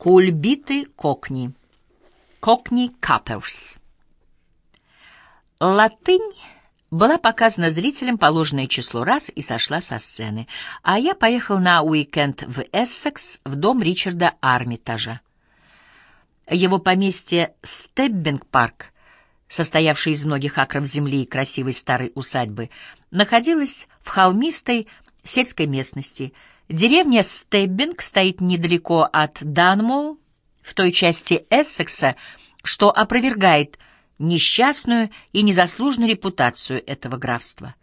Кульбиты Кокни. Кокни Капперс. Латынь была показана зрителям положенное число раз и сошла со сцены, а я поехал на уикенд в Эссекс в дом Ричарда Армитажа. Его поместье Стеббинг-парк, состоявшее из многих акров земли и красивой старой усадьбы, находилось в холмистой сельской местности — Деревня Стеббинг стоит недалеко от Данмоу, в той части Эссекса, что опровергает несчастную и незаслуженную репутацию этого графства.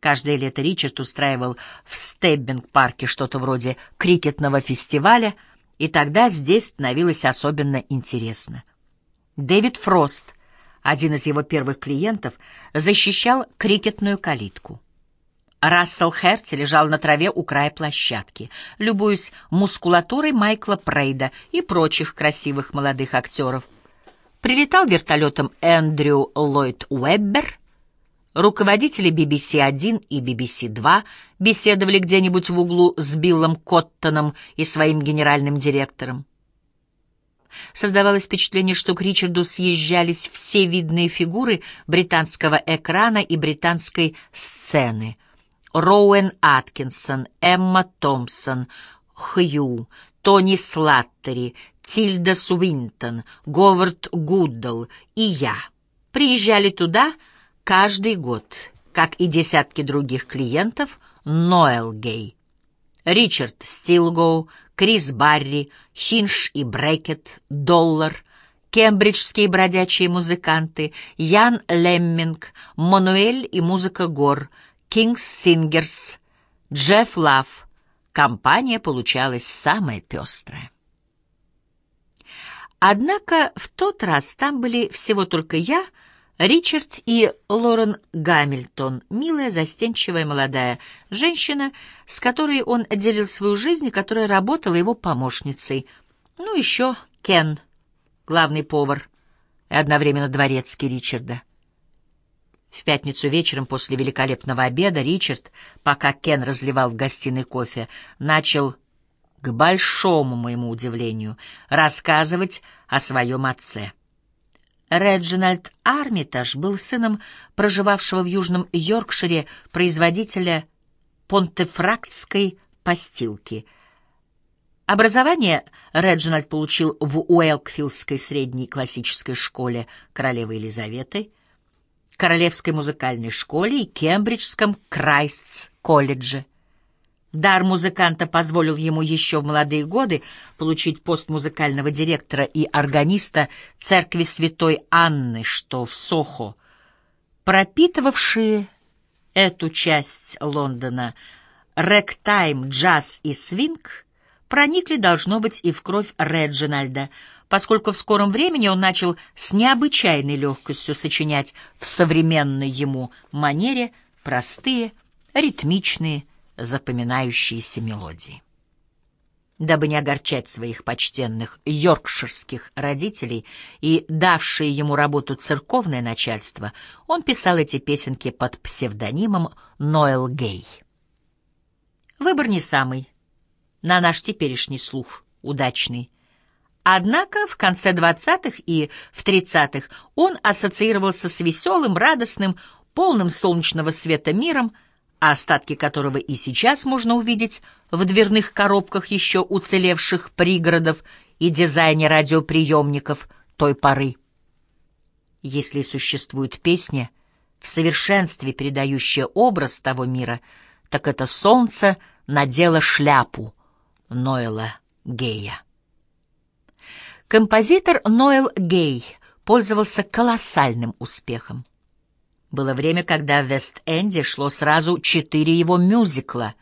Каждое лето Ричард устраивал в Стеббинг-парке что-то вроде крикетного фестиваля, и тогда здесь становилось особенно интересно. Дэвид Фрост, один из его первых клиентов, защищал крикетную калитку. Рассел Херти лежал на траве у края площадки, любуясь мускулатурой Майкла Прейда и прочих красивых молодых актеров. Прилетал вертолетом Эндрю Ллойд Уэббер. Руководители BBC-1 и BBC-2 беседовали где-нибудь в углу с Биллом Коттоном и своим генеральным директором. Создавалось впечатление, что к Ричарду съезжались все видные фигуры британского экрана и британской сцены — Роуэн Аткинсон, Эмма Томпсон, Хью, Тони Слаттери, Тильда Суинтон, Говард Гудолл и я приезжали туда каждый год, как и десятки других клиентов Ноэл Гей. Ричард Стилгоу, Крис Барри, Хиндж и Брэкет, Доллар, кембриджские бродячие музыканты, Ян Лемминг, Мануэль и музыка гор — Кингс Сингерс, Джефф Лав. Компания получалась самая пестрая. Однако в тот раз там были всего только я, Ричард и Лорен Гамильтон, милая, застенчивая молодая женщина, с которой он делил свою жизнь и которая работала его помощницей. Ну, еще Кен, главный повар и одновременно дворецкий Ричарда. В пятницу вечером после великолепного обеда Ричард, пока Кен разливал в гостиной кофе, начал, к большому моему удивлению, рассказывать о своем отце. Реджинальд Армитаж был сыном проживавшего в Южном Йоркшире производителя понтефрактской постилки. Образование Реджинальд получил в Уэлкфилдской средней классической школе королевы Елизаветы — Королевской музыкальной школе и Кембриджском Крайстс-колледже. Дар музыканта позволил ему еще в молодые годы получить пост музыкального директора и органиста церкви святой Анны, что в Сохо. Пропитывавшие эту часть Лондона рэктайм, джаз и свинг проникли, должно быть, и в кровь Реджинальда — поскольку в скором времени он начал с необычайной легкостью сочинять в современной ему манере простые, ритмичные, запоминающиеся мелодии. Дабы не огорчать своих почтенных йоркширских родителей и давшие ему работу церковное начальство, он писал эти песенки под псевдонимом Ноэл Гей. Выбор не самый, на наш теперешний слух, удачный. Однако в конце 20-х и в 30-х он ассоциировался с веселым, радостным, полным солнечного света миром, а остатки которого и сейчас можно увидеть в дверных коробках еще уцелевших пригородов и дизайне радиоприемников той поры. Если существует песня, в совершенстве передающая образ того мира, так это «Солнце надело шляпу» Ноэла Гея. Композитор Ноэл Гей пользовался колоссальным успехом. Было время, когда в Вест-Энде шло сразу четыре его мюзикла,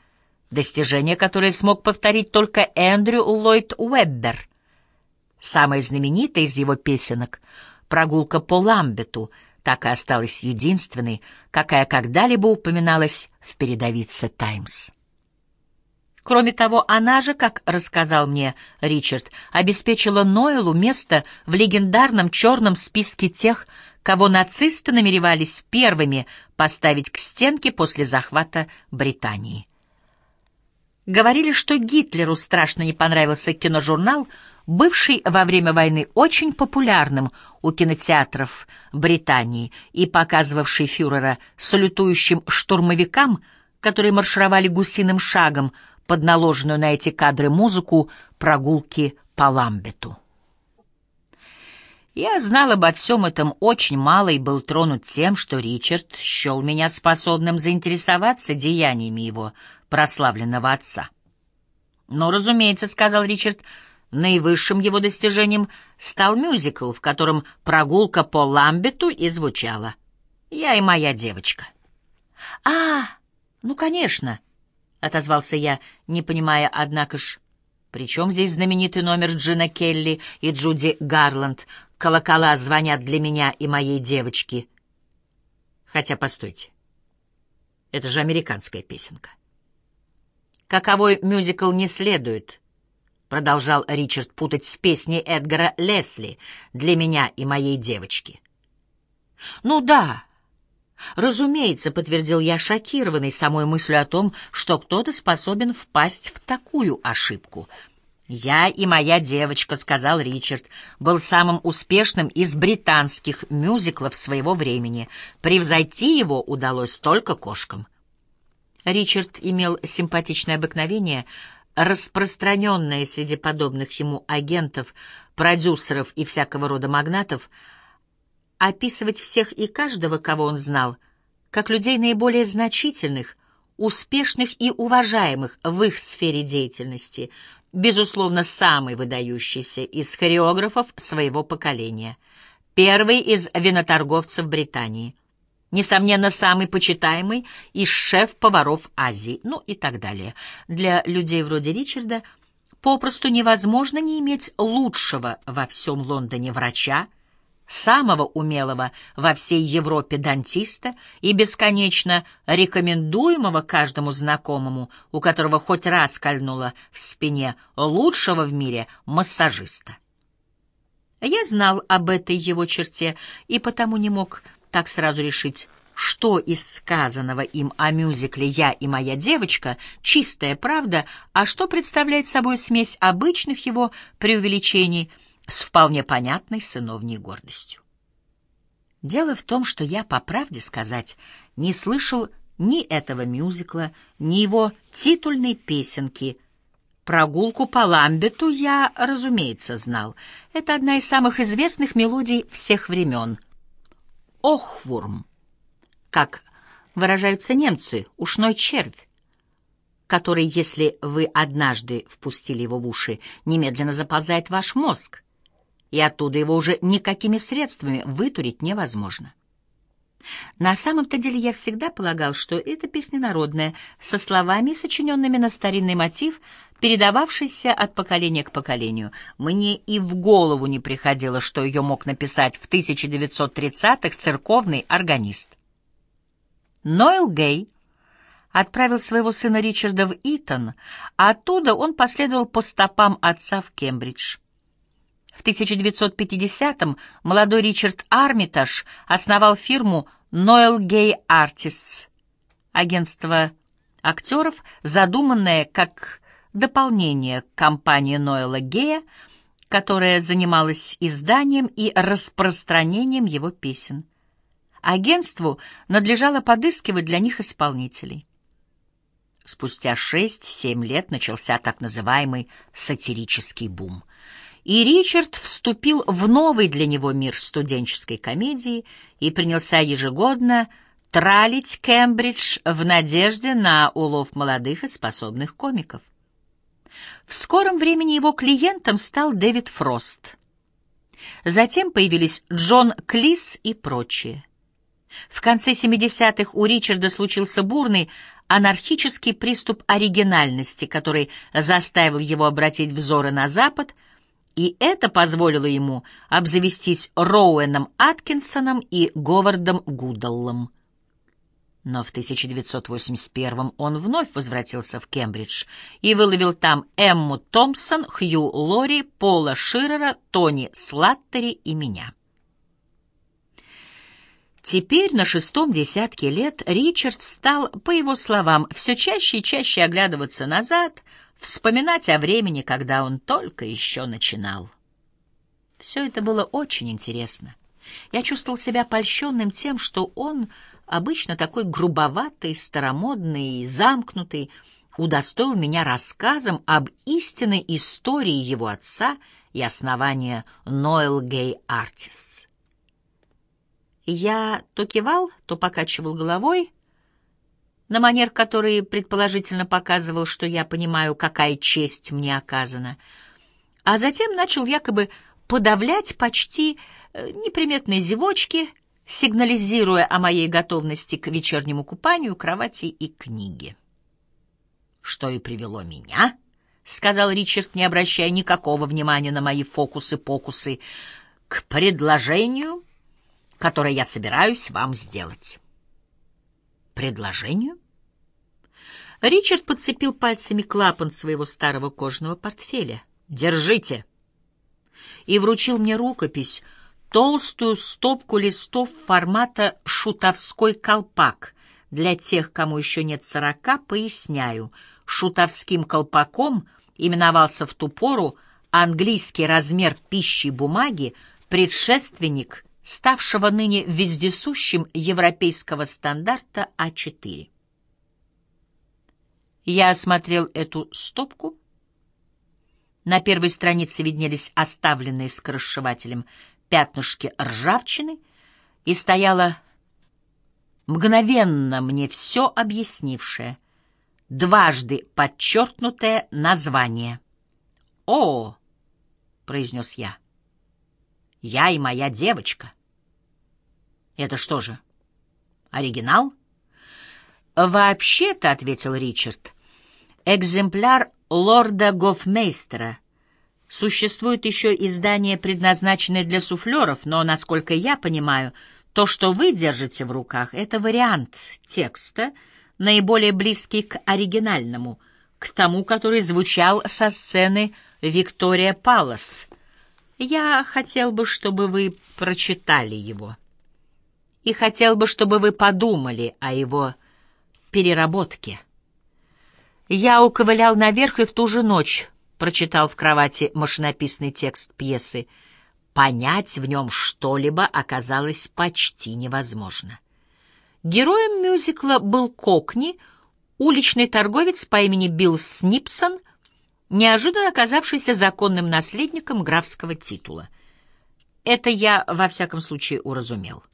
достижение которое смог повторить только Эндрю Ллойд Уэббер. Самая знаменитая из его песенок «Прогулка по Ламбету» так и осталась единственной, какая когда-либо упоминалась в передовице «Таймс». Кроме того, она же, как рассказал мне Ричард, обеспечила Нойлу место в легендарном черном списке тех, кого нацисты намеревались первыми поставить к стенке после захвата Британии. Говорили, что Гитлеру страшно не понравился киножурнал бывший во время войны очень популярным у кинотеатров Британии и показывавший фюрера салютующим штурмовикам, которые маршировали гусиным шагом под наложенную на эти кадры музыку прогулки по Ламбету. Я знал обо всем этом очень мало и был тронут тем, что Ричард счел меня способным заинтересоваться деяниями его прославленного отца. «Но, разумеется, — сказал Ричард, — наивысшим его достижением стал мюзикл, в котором прогулка по Ламбету и звучала. Я и моя девочка». «А, ну, конечно!» — отозвался я, не понимая, однако ж, причем здесь знаменитый номер Джина Келли и Джуди Гарланд, Колокола звонят для меня и моей девочки. Хотя, постойте, это же американская песенка. Каковой мюзикл не следует, продолжал Ричард путать с песней Эдгара Лесли для меня и моей девочки. Ну да, разумеется, подтвердил я, шокированный самой мыслью о том, что кто-то способен впасть в такую ошибку — «Я и моя девочка», — сказал Ричард, — был самым успешным из британских мюзиклов своего времени. Превзойти его удалось только кошкам. Ричард имел симпатичное обыкновение, распространенное среди подобных ему агентов, продюсеров и всякого рода магнатов, описывать всех и каждого, кого он знал, как людей наиболее значительных, успешных и уважаемых в их сфере деятельности — безусловно, самый выдающийся из хореографов своего поколения, первый из виноторговцев Британии, несомненно, самый почитаемый из шеф-поваров Азии, ну и так далее. Для людей вроде Ричарда попросту невозможно не иметь лучшего во всем Лондоне врача, самого умелого во всей Европе дантиста и бесконечно рекомендуемого каждому знакомому, у которого хоть раз кольнуло в спине, лучшего в мире массажиста. Я знал об этой его черте и потому не мог так сразу решить, что из сказанного им о мюзикле «Я и моя девочка» — чистая правда, а что представляет собой смесь обычных его преувеличений — с вполне понятной сыновней гордостью. Дело в том, что я, по правде сказать, не слышал ни этого мюзикла, ни его титульной песенки. Прогулку по Ламбету я, разумеется, знал. Это одна из самых известных мелодий всех времен. Охвурм, как выражаются немцы, ушной червь, который, если вы однажды впустили его в уши, немедленно заползает в ваш мозг и оттуда его уже никакими средствами вытурить невозможно. На самом-то деле я всегда полагал, что эта песня народная, со словами, сочиненными на старинный мотив, передававшийся от поколения к поколению. Мне и в голову не приходило, что ее мог написать в 1930-х церковный органист. Ноэл Гей отправил своего сына Ричарда в Итон, а оттуда он последовал по стопам отца в Кембридж. В 1950-м молодой Ричард Армитаж основал фирму Noel Gay Artists, агентство актеров, задуманное как дополнение к компании Ноэла Гея, которая занималась изданием и распространением его песен. Агентству надлежало подыскивать для них исполнителей. Спустя шесть-семь лет начался так называемый сатирический бум — и Ричард вступил в новый для него мир студенческой комедии и принялся ежегодно тралить Кембридж в надежде на улов молодых и способных комиков. В скором времени его клиентом стал Дэвид Фрост. Затем появились Джон Клис и прочие. В конце 70-х у Ричарда случился бурный анархический приступ оригинальности, который заставил его обратить взоры на Запад — и это позволило ему обзавестись Роуэном Аткинсоном и Говардом Гудаллом. Но в 1981 он вновь возвратился в Кембридж и выловил там Эмму Томпсон, Хью Лори, Пола Ширера, Тони Слаттери и меня. Теперь, на шестом десятке лет, Ричард стал, по его словам, все чаще и чаще оглядываться назад — вспоминать о времени, когда он только еще начинал. Все это было очень интересно. Я чувствовал себя польщенным тем, что он, обычно такой грубоватый, старомодный замкнутый, удостоил меня рассказом об истинной истории его отца и основания Ноэл Гей Артис. Я то кивал, то покачивал головой, на манер, который предположительно показывал, что я понимаю, какая честь мне оказана, а затем начал якобы подавлять почти э, неприметные зевочки, сигнализируя о моей готовности к вечернему купанию, кровати и книге. «Что и привело меня», — сказал Ричард, не обращая никакого внимания на мои фокусы-покусы, — «к предложению, которое я собираюсь вам сделать». «Предложению?» Ричард подцепил пальцами клапан своего старого кожаного портфеля. «Держите!» И вручил мне рукопись, толстую стопку листов формата «шутовской колпак». Для тех, кому еще нет сорока, поясняю. Шутовским колпаком именовался в ту пору английский размер пищи бумаги, предшественник ставшего ныне вездесущим европейского стандарта А4. Я осмотрел эту стопку. На первой странице виднелись оставленные скоросшивателем пятнышки ржавчины, и стояло мгновенно мне все объяснившее, дважды подчеркнутое название. «О!» — произнес я. «Я и моя девочка». «Это что же, оригинал?» «Вообще-то», — ответил Ричард, экземпляр лорда Гофмейстера. Существует еще издание, предназначенное для суфлеров, но, насколько я понимаю, то, что вы держите в руках, это вариант текста, наиболее близкий к оригинальному, к тому, который звучал со сцены «Виктория Палас». Я хотел бы, чтобы вы прочитали его. И хотел бы, чтобы вы подумали о его переработке. Я уковылял наверх и в ту же ночь прочитал в кровати машинописный текст пьесы. Понять в нем что-либо оказалось почти невозможно. Героем мюзикла был Кокни, уличный торговец по имени Билл Снипсон, неожиданно оказавшийся законным наследником графского титула. Это я, во всяком случае, уразумел.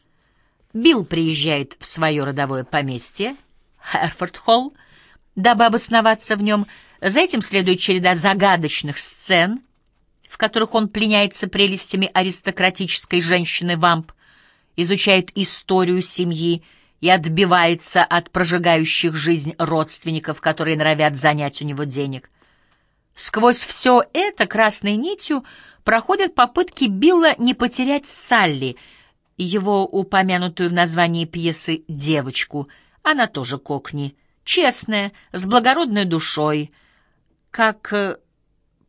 Билл приезжает в свое родовое поместье, Херфорд-Холл, дабы обосноваться в нем. За этим следует череда загадочных сцен, в которых он пленяется прелестями аристократической женщины-вамп, изучает историю семьи и отбивается от прожигающих жизнь родственников, которые норовят занять у него денег. Сквозь все это красной нитью проходят попытки Билла не потерять Салли, его упомянутую в названии пьесы «девочку», она тоже кокни — честная, с благородной душой, как э,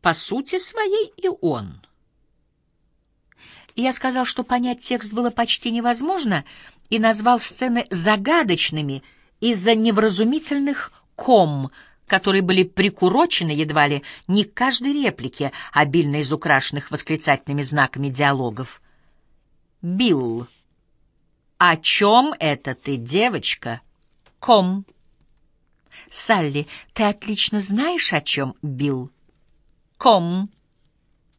по сути своей и он. Я сказал, что понять текст было почти невозможно, и назвал сцены загадочными из-за невразумительных ком, которые были прикурочены едва ли не к каждой реплике, обильно изукрашенных восклицательными знаками диалогов. «Билл, о чем это ты, девочка?» «Ком». Салли, ты отлично знаешь, о чем Билл? Ком.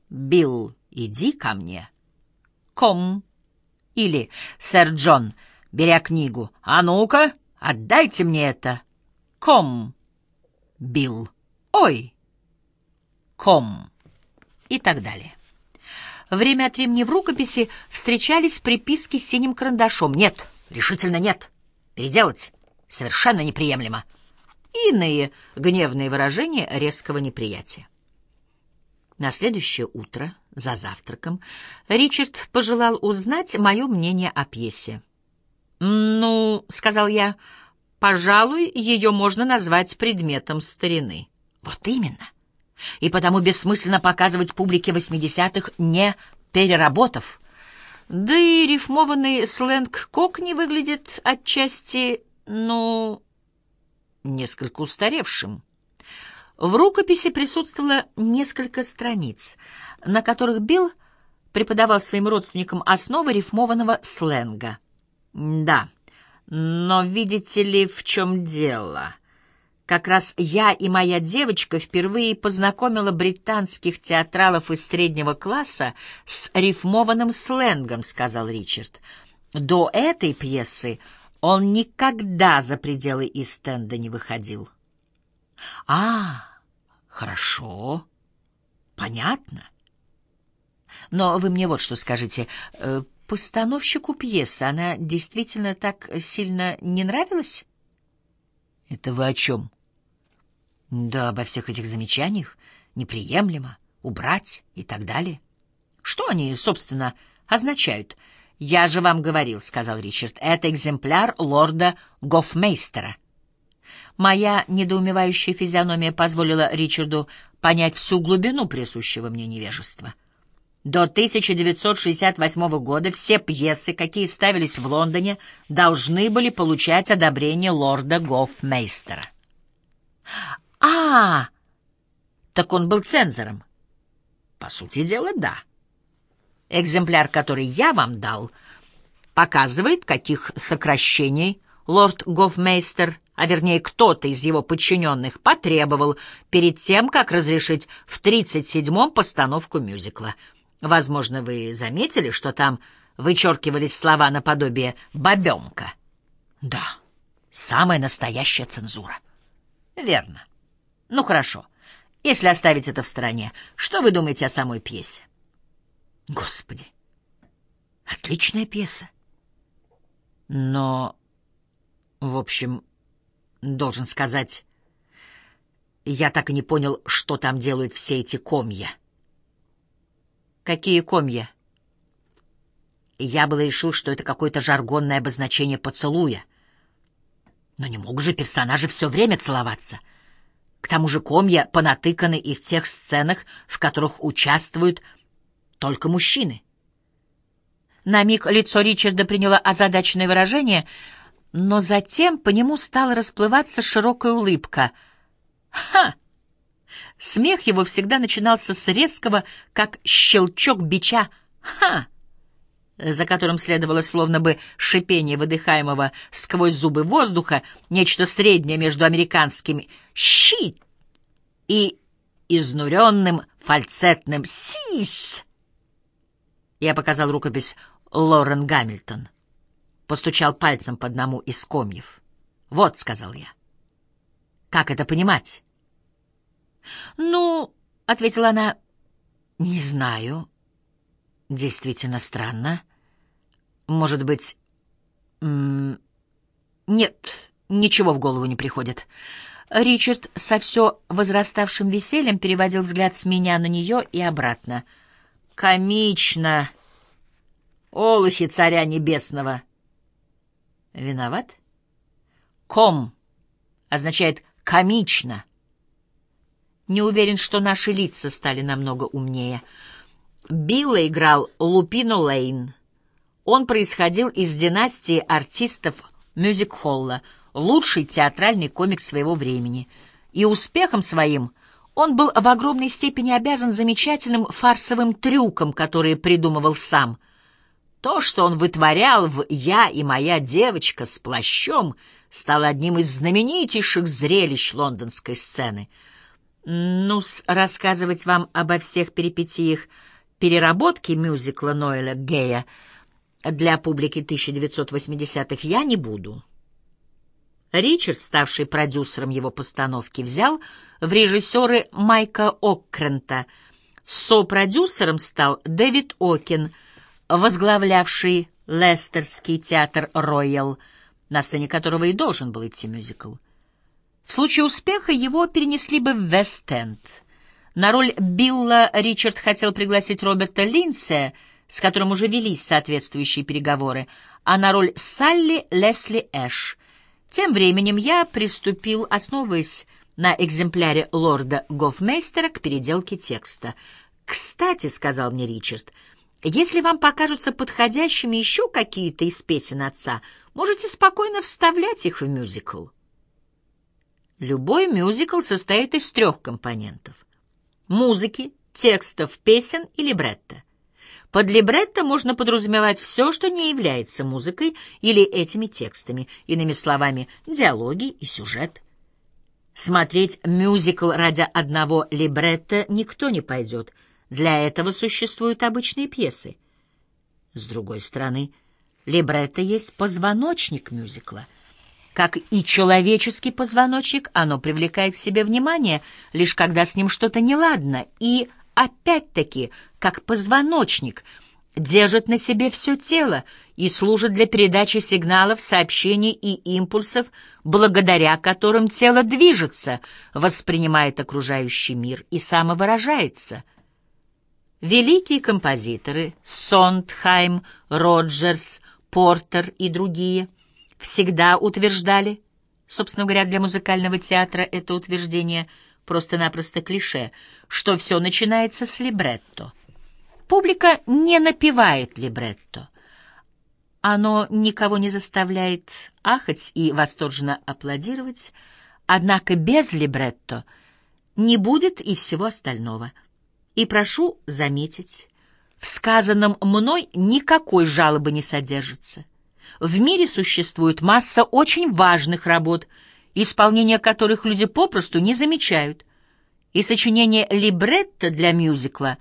Билл, иди ко мне. Ком. Или, сэр Джон, беря книгу, а ну-ка, отдайте мне это. Ком. Билл. Ой. Ком. И так далее. Время от времени в рукописи встречались приписки с синим карандашом. Нет, решительно нет. Переделать совершенно неприемлемо иные гневные выражения резкого неприятия. На следующее утро, за завтраком, Ричард пожелал узнать мое мнение о пьесе. «Ну, — сказал я, — пожалуй, ее можно назвать предметом старины». «Вот именно. И потому бессмысленно показывать публике восьмидесятых, не переработав. Да и рифмованный сленг кокни выглядит отчасти, ну, несколько устаревшим. В рукописи присутствовало несколько страниц, на которых Билл преподавал своим родственникам основы рифмованного сленга. «Да, но видите ли, в чем дело?» Как раз я и моя девочка впервые познакомила британских театралов из среднего класса с рифмованным сленгом, сказал Ричард. До этой пьесы он никогда за пределы Истенда не выходил. А, хорошо, понятно. Но вы мне вот что скажите. Э, постановщику пьесы она действительно так сильно не нравилась? Это вы о чем? Да, обо всех этих замечаниях. Неприемлемо, убрать и так далее. Что они, собственно, означают? Я же вам говорил, — сказал Ричард, — это экземпляр лорда Гофмейстера. Моя недоумевающая физиономия позволила Ричарду понять всю глубину присущего мне невежества. До 1968 года все пьесы, какие ставились в Лондоне, должны были получать одобрение лорда Гофмейстера. А, так он был цензором. По сути дела, да. Экземпляр, который я вам дал, показывает, каких сокращений лорд Гофмейстер, а вернее кто-то из его подчиненных, потребовал перед тем, как разрешить в 37-м постановку мюзикла — Возможно, вы заметили, что там вычеркивались слова наподобие «бабенка». Да, самая настоящая цензура. Верно. Ну, хорошо. Если оставить это в стороне, что вы думаете о самой пьесе? Господи, отличная пьеса. Но, в общем, должен сказать, я так и не понял, что там делают все эти комья. Какие комья? Я было решил, что это какое-то жаргонное обозначение поцелуя. Но не мог же персонажи все время целоваться. К тому же комья понатыканы и в тех сценах, в которых участвуют только мужчины. На миг лицо Ричарда приняло озадаченное выражение, но затем по нему стала расплываться широкая улыбка. «Ха!» Смех его всегда начинался с резкого, как щелчок бича «Ха!», за которым следовало словно бы шипение выдыхаемого сквозь зубы воздуха, нечто среднее между американским «щит» и изнуренным фальцетным «сис». Я показал рукопись Лорен Гамильтон. Постучал пальцем по одному из комьев. «Вот», — сказал я. «Как это понимать?» «Ну, — ответила она, — не знаю. Действительно странно. Может быть... Нет, ничего в голову не приходит». Ричард со все возраставшим весельем переводил взгляд с меня на нее и обратно. «Комично! Олухи царя небесного!» «Виноват?» «Ком» означает «комично». Не уверен, что наши лица стали намного умнее. Билла играл Лупино Лейн. Он происходил из династии артистов мюзик-холла, лучший театральный комик своего времени. И успехом своим он был в огромной степени обязан замечательным фарсовым трюкам, которые придумывал сам. То, что он вытворял в «Я и моя девочка» с плащом, стало одним из знаменитейших зрелищ лондонской сцены — ну рассказывать вам обо всех перипетиях переработки мюзикла Ноэля Гея для публики 1980-х я не буду. Ричард, ставший продюсером его постановки, взял в режиссеры Майка Оккрента. Сопродюсером стал Дэвид Окин, возглавлявший Лестерский театр «Роял», на сцене которого и должен был идти мюзикл. В случае успеха его перенесли бы в Вест-Энд. На роль Билла Ричард хотел пригласить Роберта Линсе, с которым уже велись соответствующие переговоры, а на роль Салли — Лесли Эш. Тем временем я приступил, основываясь на экземпляре лорда Гофмейстера, к переделке текста. «Кстати», — сказал мне Ричард, — «если вам покажутся подходящими еще какие-то из песен отца, можете спокойно вставлять их в мюзикл». Любой мюзикл состоит из трех компонентов — музыки, текстов, песен и либретто. Под либретто можно подразумевать все, что не является музыкой или этими текстами, иными словами, диалоги и сюжет. Смотреть мюзикл ради одного либретто никто не пойдет. Для этого существуют обычные пьесы. С другой стороны, либретто есть позвоночник мюзикла. Как и человеческий позвоночник, оно привлекает к себе внимание, лишь когда с ним что-то неладно, и опять-таки, как позвоночник, держит на себе все тело и служит для передачи сигналов, сообщений и импульсов, благодаря которым тело движется, воспринимает окружающий мир и самовыражается. Великие композиторы Сондхайм, Роджерс, Портер и другие всегда утверждали, собственно говоря, для музыкального театра это утверждение – просто-напросто клише, что все начинается с либретто. Публика не напевает либретто. Оно никого не заставляет ахать и восторженно аплодировать, однако без либретто не будет и всего остального. И прошу заметить, в сказанном мной никакой жалобы не содержится. В мире существует масса очень важных работ — исполнение которых люди попросту не замечают, и сочинение либретто для мюзикла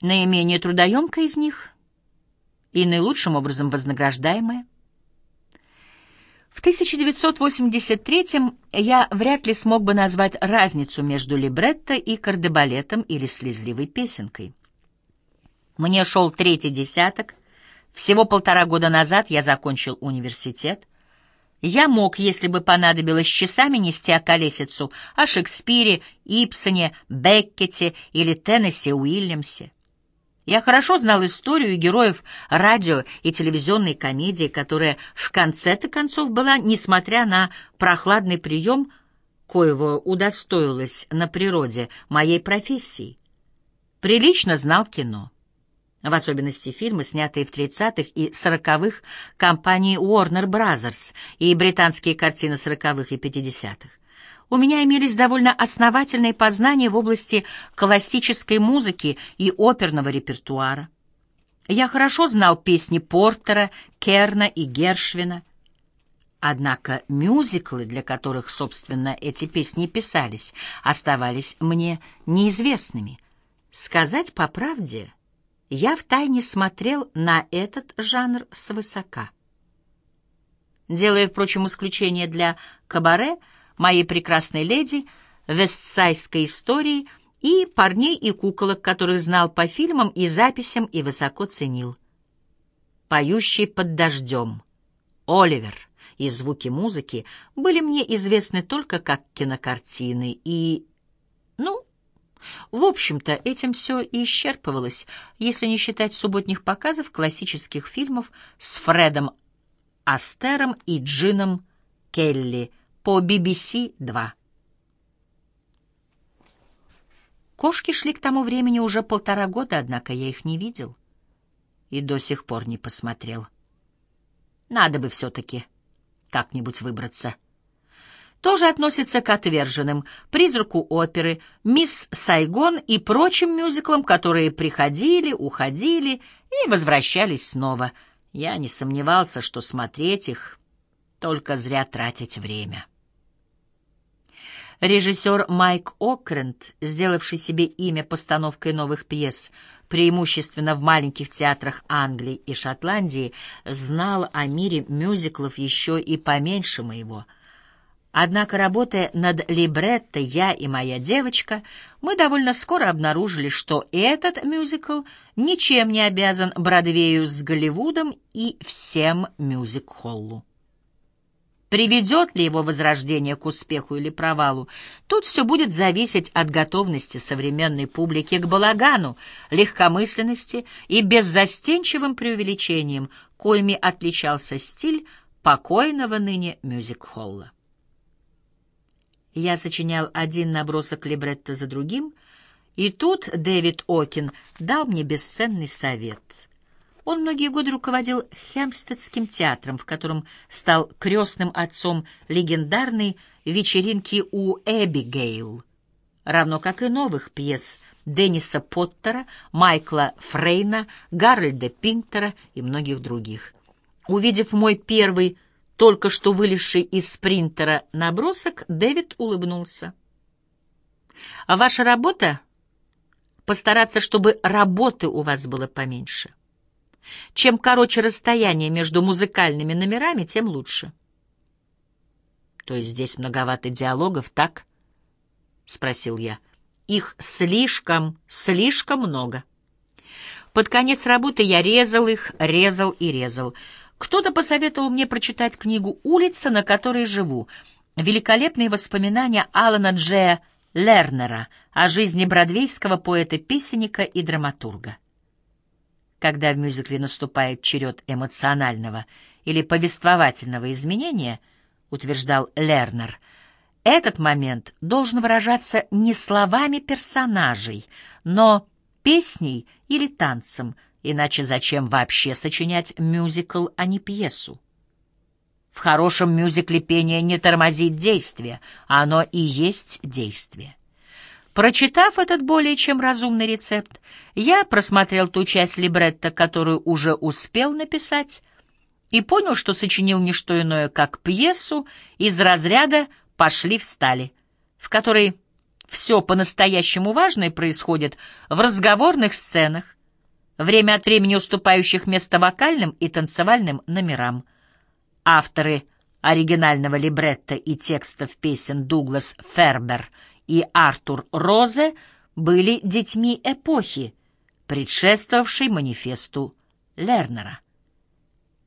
наименее трудоемкое из них и наилучшим образом вознаграждаемое. В 1983 я вряд ли смог бы назвать разницу между либретто и кардебалетом или слезливой песенкой. Мне шел третий десяток, всего полтора года назад я закончил университет, я мог, если бы понадобилось, часами нести околесицу о Шекспире, Ипсоне, Беккете или Теннессе Уильямсе. Я хорошо знал историю героев радио и телевизионной комедии, которая в конце-то концов была, несмотря на прохладный прием, коего удостоилась на природе моей профессии. Прилично знал кино в особенности фильмы, снятые в 30-х и 40-х компанией Warner Brothers и британские картины 40-х и 50-х. У меня имелись довольно основательные познания в области классической музыки и оперного репертуара. Я хорошо знал песни Портера, Керна и Гершвина. Однако мюзиклы, для которых, собственно, эти песни писались, оставались мне неизвестными. Сказать по правде — я втайне смотрел на этот жанр свысока. Делая, впрочем, исключение для кабаре, моей прекрасной леди, вестсайской истории и парней и куколок, которых знал по фильмам и записям и высоко ценил. «Поющий под дождем», «Оливер» и звуки музыки были мне известны только как кинокартины и, ну, в общем-то, этим все и исчерпывалось, если не считать субботних показов классических фильмов с Фредом Астером и Джином Келли по BBC 2. Кошки шли к тому времени уже полтора года, однако я их не видел и до сих пор не посмотрел. Надо бы все-таки как-нибудь выбраться тоже относится к отверженным, «Призраку оперы», «Мисс Сайгон» и прочим мюзиклам, которые приходили, уходили и возвращались снова. Я не сомневался, что смотреть их — только зря тратить время. Режиссер Майк Окренд, сделавший себе имя постановкой новых пьес, преимущественно в маленьких театрах Англии и Шотландии, знал о мире мюзиклов еще и поменьше моего — Однако, работая над либретто «Я и моя девочка», мы довольно скоро обнаружили, что этот мюзикл ничем не обязан Бродвею с Голливудом и всем мюзик-холлу. Приведет ли его возрождение к успеху или провалу, тут все будет зависеть от готовности современной публики к балагану, легкомысленности и беззастенчивым преувеличением, коими отличался стиль покойного ныне мюзик-холла. Я сочинял один набросок либретто за другим, и тут Дэвид Окин дал мне бесценный совет. Он многие годы руководил Хемстедским театром, в котором стал крестным отцом легендарной вечеринки у Эбигейл, равно как и новых пьес Денниса Поттера, Майкла Фрейна, Гарольда Пинтера и многих других. Увидев мой первый, только что вылезший из спринтера набросок, Дэвид улыбнулся. «А ваша работа — постараться, чтобы работы у вас было поменьше. Чем короче расстояние между музыкальными номерами, тем лучше». «То есть здесь многовато диалогов, так?» — спросил я. «Их слишком, слишком много». Под конец работы я резал их, резал и резал. Кто-то посоветовал мне прочитать книгу «Улица, на которой живу», великолепные воспоминания Алана Джея Лернера о жизни бродвейского поэта-песенника и драматурга. Когда в мюзикле наступает черед эмоционального или повествовательного изменения, утверждал Лернер, этот момент должен выражаться не словами персонажей, но песней или танцем, иначе зачем вообще сочинять мюзикл, а не пьесу? В хорошем мюзикле пение не тормозит действие, а оно и есть действие. Прочитав этот более чем разумный рецепт, я просмотрел ту часть либретто, которую уже успел написать, и понял, что сочинил не что иное, как пьесу из разряда «Пошли встали», в которой все по-настоящему важное происходит в разговорных сценах, время от времени уступающих место вокальным и танцевальным номерам — Авторы оригинального либретто и текстов песен Дуглас Фербер и Артур Розе были детьми эпохи, предшествовавшей манифесту Лернера.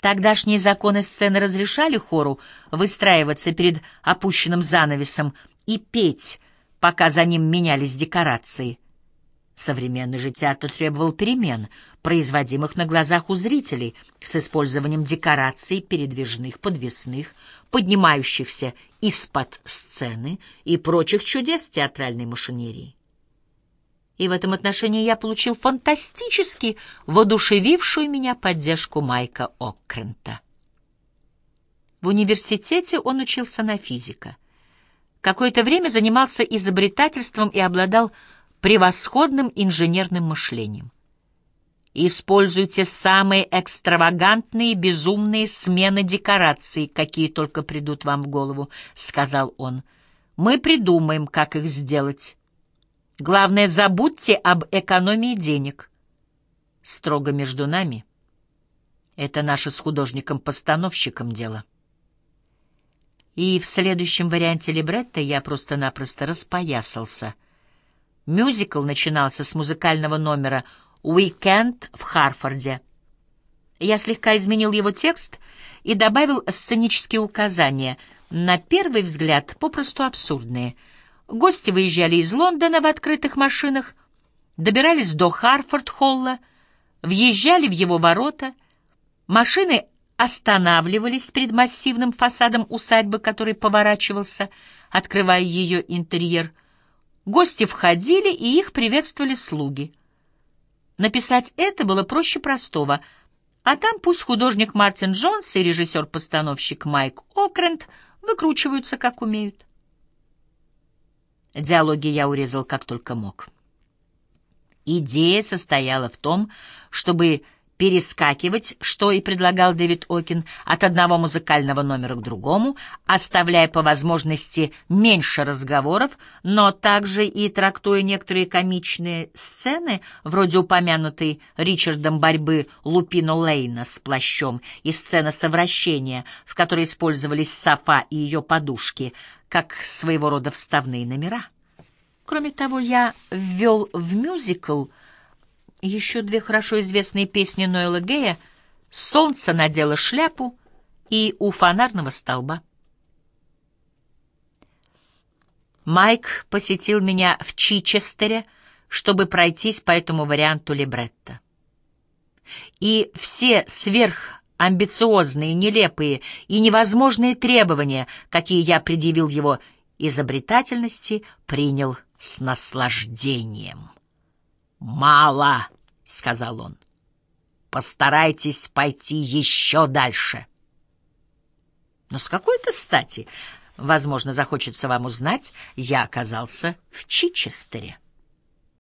Тогдашние законы сцены разрешали хору выстраиваться перед опущенным занавесом и петь, пока за ним менялись декорации. Современный же театр требовал перемен, производимых на глазах у зрителей, с использованием декораций, передвижных, подвесных, поднимающихся из-под сцены и прочих чудес театральной машинерии. И в этом отношении я получил фантастически воодушевившую меня поддержку Майка Оккрента. В университете он учился на физика. Какое-то время занимался изобретательством и обладал превосходным инженерным мышлением. Используйте самые экстравагантные, безумные смены декораций, какие только придут вам в голову, — сказал он. Мы придумаем, как их сделать. Главное, забудьте об экономии денег. Строго между нами. Это наше с художником-постановщиком дело. И в следующем варианте либретто я просто-напросто распоясался — Мюзикл начинался с музыкального номера «Уикенд в Харфорде». Я слегка изменил его текст и добавил сценические указания, на первый взгляд попросту абсурдные. Гости выезжали из Лондона в открытых машинах, добирались до Харфорд-Холла, въезжали в его ворота, машины останавливались перед массивным фасадом усадьбы, который поворачивался, открывая ее интерьер — Гости входили, и их приветствовали слуги. Написать это было проще простого, а там пусть художник Мартин Джонс и режиссер-постановщик Майк Окрент выкручиваются, как умеют. Диалоги я урезал как только мог. Идея состояла в том, чтобы перескакивать, что и предлагал Дэвид Окин, от одного музыкального номера к другому, оставляя по возможности меньше разговоров, но также и трактуя некоторые комичные сцены, вроде упомянутой Ричардом борьбы Лупино Лейна с плащом и сцена совращения, в которой использовались Софа и ее подушки, как своего рода вставные номера. Кроме того, я ввел в мюзикл — еще две хорошо известные песни Ноэла Гея «Солнце надело шляпу» и «У фонарного столба». Майк посетил меня в Чичестере, чтобы пройтись по этому варианту либретто. И все сверхамбициозные, нелепые и невозможные требования, какие я предъявил его изобретательности, принял с наслаждением. «Мало», — сказал он. Постарайтесь пойти еще дальше. Но с какой-то стати, возможно, захочется вам узнать, я оказался в Чичестере.